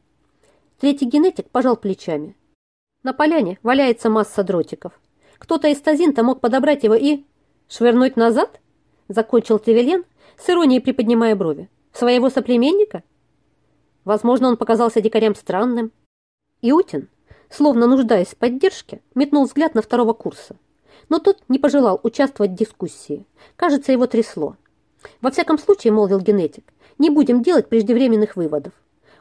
S1: Третий генетик пожал плечами. На поляне валяется масса дротиков. Кто-то из Тазинта мог подобрать его и... «Швырнуть назад?» — закончил Тревельян, с иронией приподнимая брови. «Своего соплеменника?» Возможно, он показался дикарям странным. Иутин, словно нуждаясь в поддержке, метнул взгляд на второго курса. Но тот не пожелал участвовать в дискуссии. Кажется, его трясло. «Во всяком случае, — молвил генетик, — не будем делать преждевременных выводов.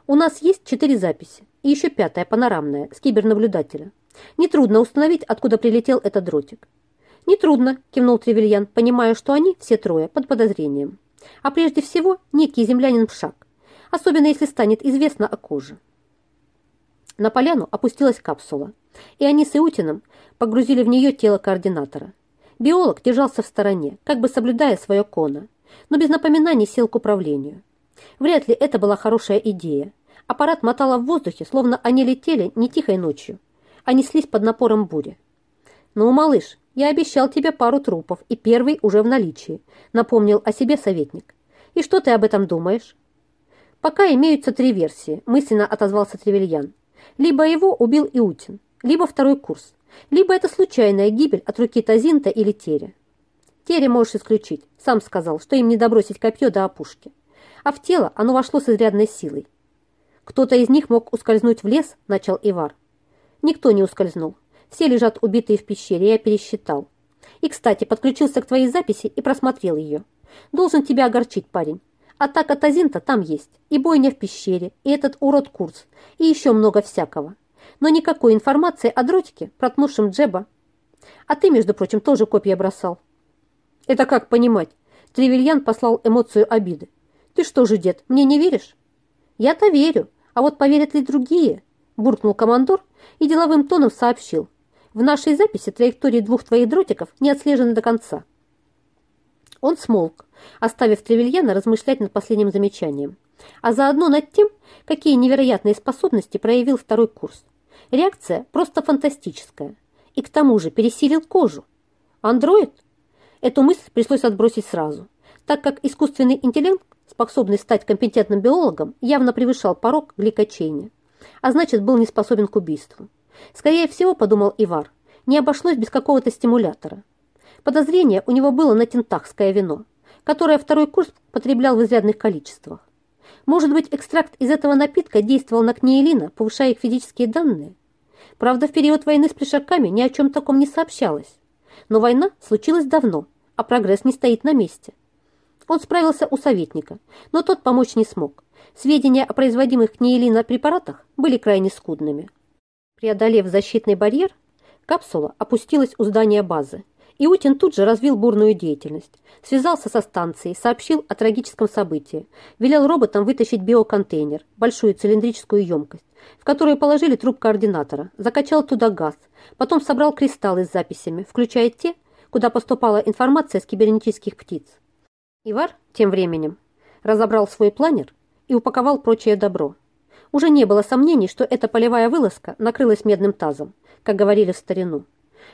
S1: У нас есть четыре записи и еще пятая, панорамная, с кибернаблюдателя. Нетрудно установить, откуда прилетел этот дротик. «Нетрудно», – кивнул Тревельян, понимая, что они, все трое, под подозрением. А прежде всего, некий землянин Пшак, особенно если станет известно о коже. На поляну опустилась капсула, и они с Иутином погрузили в нее тело координатора. Биолог держался в стороне, как бы соблюдая свое кона, но без напоминаний сел к управлению. Вряд ли это была хорошая идея. Аппарат мотало в воздухе, словно они летели не тихой ночью, а неслись под напором бури. «Ну, малыш, я обещал тебе пару трупов, и первый уже в наличии», напомнил о себе советник. «И что ты об этом думаешь?» «Пока имеются три версии», мысленно отозвался Тревельян. «Либо его убил Иутин, либо второй курс, либо это случайная гибель от руки Тазинта или Тере». «Тере можешь исключить», сам сказал, что им не добросить копье до опушки. А в тело оно вошло с изрядной силой. «Кто-то из них мог ускользнуть в лес», начал Ивар. «Никто не ускользнул. Все лежат убитые в пещере, я пересчитал. И, кстати, подключился к твоей записи и просмотрел ее. Должен тебя огорчить, парень. Атака Тазинта там есть, и бойня в пещере, и этот урод Курс, и еще много всякого. Но никакой информации о дротике, проткнувшем Джеба. А ты, между прочим, тоже копья бросал. Это как понимать? Тревельян послал эмоцию обиды. Ты что же, дед, мне не веришь? Я-то верю, а вот поверят ли другие? Буркнул командор и деловым тоном сообщил, в нашей записи траектории двух твоих дротиков не отслежены до конца. Он смолк, оставив Тревельяна размышлять над последним замечанием, а заодно над тем, какие невероятные способности проявил второй курс. Реакция просто фантастическая. И к тому же пересилил кожу. Андроид? Эту мысль пришлось отбросить сразу, так как искусственный интеллект, способный стать компетентным биологом, явно превышал порог гликочения, а значит был не способен к убийству. Скорее всего, подумал Ивар, не обошлось без какого-то стимулятора. Подозрение у него было на тентахское вино, которое второй курс потреблял в изрядных количествах. Может быть, экстракт из этого напитка действовал на Книелина, повышая их физические данные? Правда, в период войны с плешаками ни о чем таком не сообщалось. Но война случилась давно, а прогресс не стоит на месте. Он справился у советника, но тот помочь не смог. Сведения о производимых Книелина препаратах были крайне скудными. Преодолев защитный барьер, капсула опустилась у здания базы. и Утин тут же развил бурную деятельность. Связался со станцией, сообщил о трагическом событии, велел роботам вытащить биоконтейнер, большую цилиндрическую емкость, в которую положили труп координатора, закачал туда газ, потом собрал кристаллы с записями, включая те, куда поступала информация с кибернетических птиц. Ивар тем временем разобрал свой планер и упаковал прочее добро. Уже не было сомнений, что эта полевая вылазка накрылась медным тазом, как говорили в старину.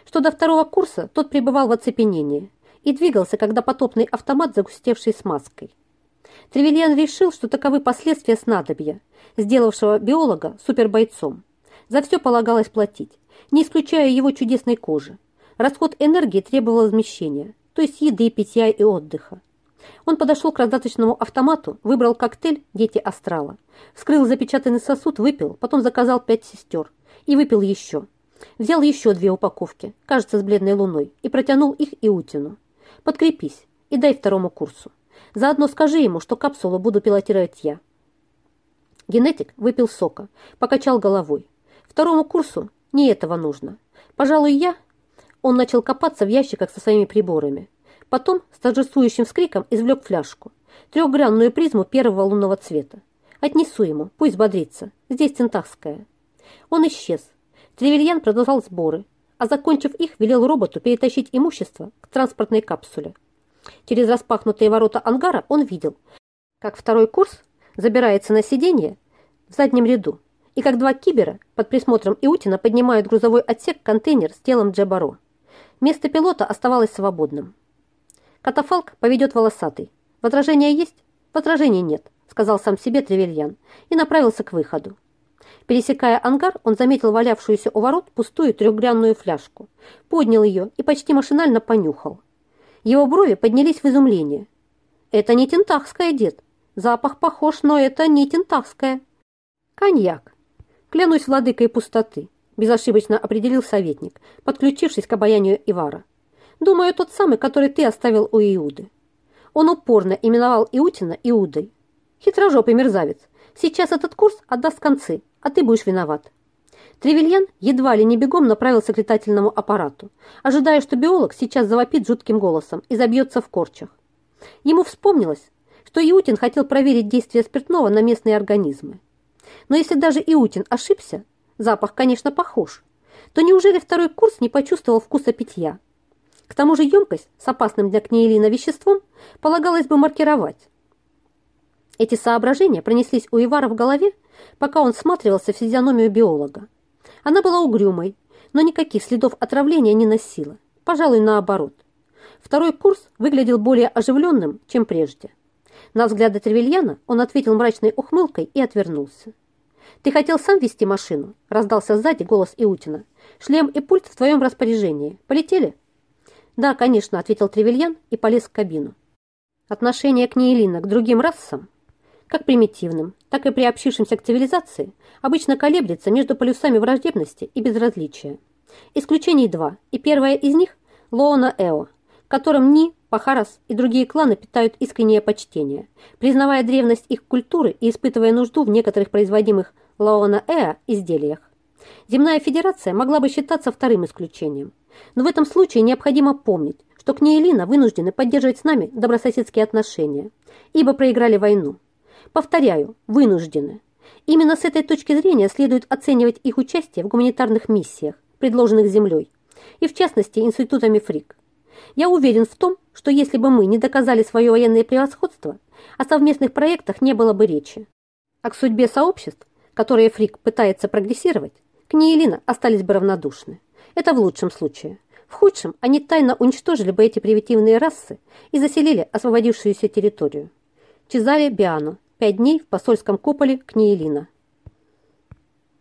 S1: Что до второго курса тот пребывал в оцепенении и двигался, когда потопный автомат, загустевший смазкой. Тревельян решил, что таковы последствия снадобья, сделавшего биолога супербойцом. За все полагалось платить, не исключая его чудесной кожи. Расход энергии требовал возмещения, то есть еды, питья и отдыха. Он подошел к раздаточному автомату, выбрал коктейль «Дети Астрала», вскрыл запечатанный сосуд, выпил, потом заказал пять сестер и выпил еще. Взял еще две упаковки, кажется, с бледной луной, и протянул их Иутину. «Подкрепись и дай второму курсу. Заодно скажи ему, что капсулу буду пилотировать я». Генетик выпил сока, покачал головой. «Второму курсу не этого нужно. Пожалуй, я...» Он начал копаться в ящиках со своими приборами. Потом с торжествующим вскриком извлек фляжку. Трехгранную призму первого лунного цвета. Отнесу ему, пусть бодрится. Здесь центахская. Он исчез. Тревельян продолжал сборы, а закончив их, велел роботу перетащить имущество к транспортной капсуле. Через распахнутые ворота ангара он видел, как второй курс забирается на сиденье в заднем ряду, и как два кибера под присмотром Иутина поднимают грузовой отсек контейнер с телом Джабаро. Место пилота оставалось свободным. Катафалк поведет волосатый. Возражения есть? Возражений нет, сказал сам себе Тревельян и направился к выходу. Пересекая ангар, он заметил валявшуюся у ворот пустую трехгрянную фляжку, поднял ее и почти машинально понюхал. Его брови поднялись в изумление. «Это не тентахская, дед. Запах похож, но это не тентахская». «Коньяк. Клянусь владыкой пустоты», – безошибочно определил советник, подключившись к обаянию Ивара. «Думаю, тот самый, который ты оставил у Иуды». Он упорно именовал Иутина Иудой. «Хитрожопый мерзавец. Сейчас этот курс отдаст концы, а ты будешь виноват». Тревельян едва ли не бегом направился к летательному аппарату, ожидая, что биолог сейчас завопит жутким голосом и забьется в корчах. Ему вспомнилось, что Иутин хотел проверить действие спиртного на местные организмы. Но если даже Иутин ошибся, запах, конечно, похож, то неужели второй курс не почувствовал вкуса питья? К тому же емкость с опасным для книелина веществом полагалось бы маркировать. Эти соображения пронеслись у Ивара в голове, пока он всматривался в физиономию биолога. Она была угрюмой, но никаких следов отравления не носила. Пожалуй, наоборот. Второй курс выглядел более оживленным, чем прежде. На взгляды Тревельяна он ответил мрачной ухмылкой и отвернулся. «Ты хотел сам вести машину?» – раздался сзади голос Иутина. «Шлем и пульт в твоем распоряжении. Полетели?» «Да, конечно», – ответил Тревельян и полез в кабину. Отношение к Нейлина к другим расам как примитивным, так и приобщившимся к цивилизации, обычно колеблется между полюсами враждебности и безразличия. Исключений два, и первое из них – Лоона Эо, которым Ни, Пахарас и другие кланы питают искреннее почтение, признавая древность их культуры и испытывая нужду в некоторых производимых Лоона Эо изделиях. Земная федерация могла бы считаться вторым исключением, но в этом случае необходимо помнить, что Кнеелина вынуждены поддерживать с нами добрососедские отношения, ибо проиграли войну. Повторяю, вынуждены. Именно с этой точки зрения следует оценивать их участие в гуманитарных миссиях, предложенных Землей, и в частности институтами ФРИК. Я уверен в том, что если бы мы не доказали свое военное превосходство, о совместных проектах не было бы речи. А к судьбе сообществ, которые ФРИК пытается прогрессировать, к Неелина остались бы равнодушны. Это в лучшем случае. В худшем они тайно уничтожили бы эти примитивные расы и заселили освободившуюся территорию. Чезаре Биано, Пять дней в посольском куполе Книелина.